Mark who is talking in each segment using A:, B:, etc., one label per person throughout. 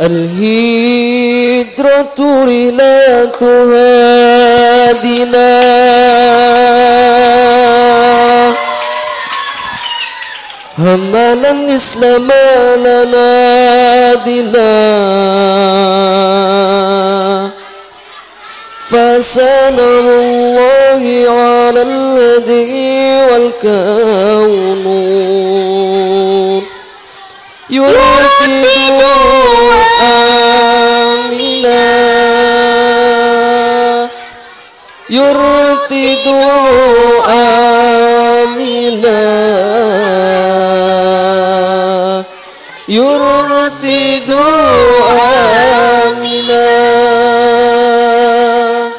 A: الهجرة رلا تهادنا. همنا الإسلام لنا دنا فسنم الله على الهدي والكون. يرتد يرتد آمنا. يرتد آمنا.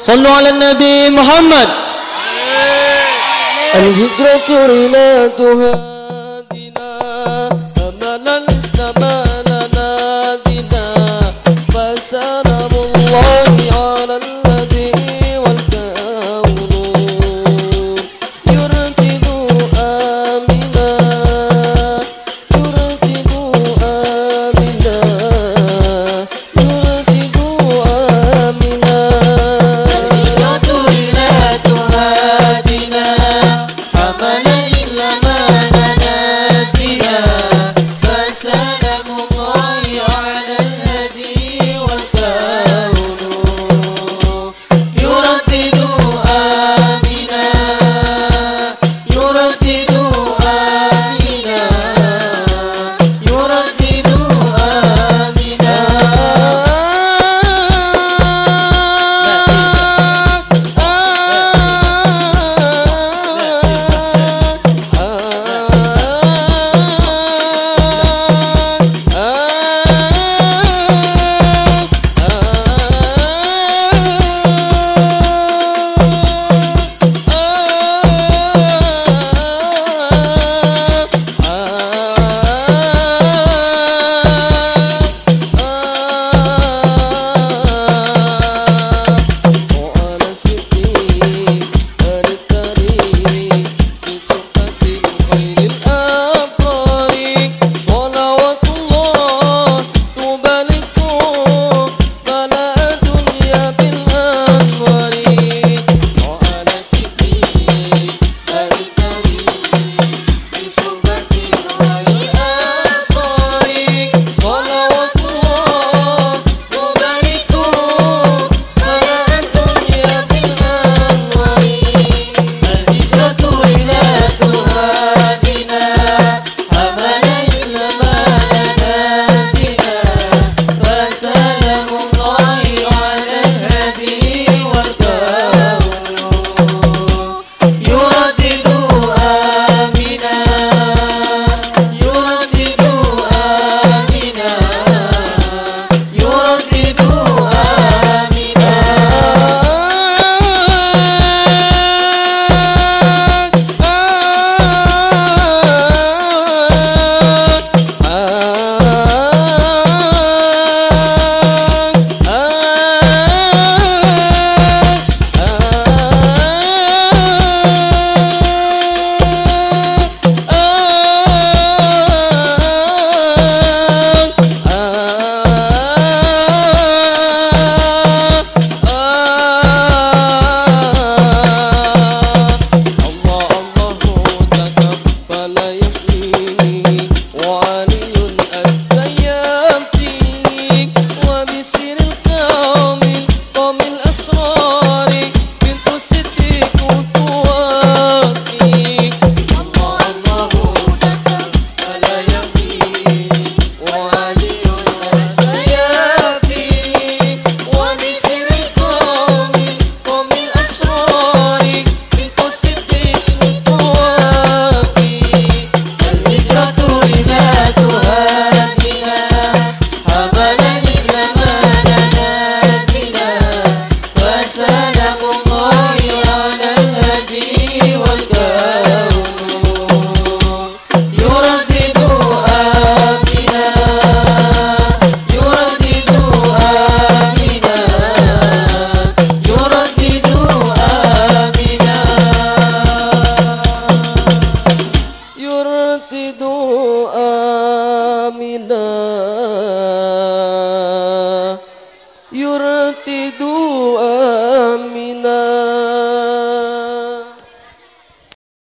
B: صلوا على النبي محمد.
A: الهجرة رناتها يرتد